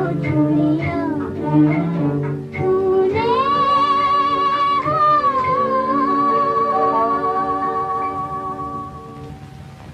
Kuchuniya Kuchuniya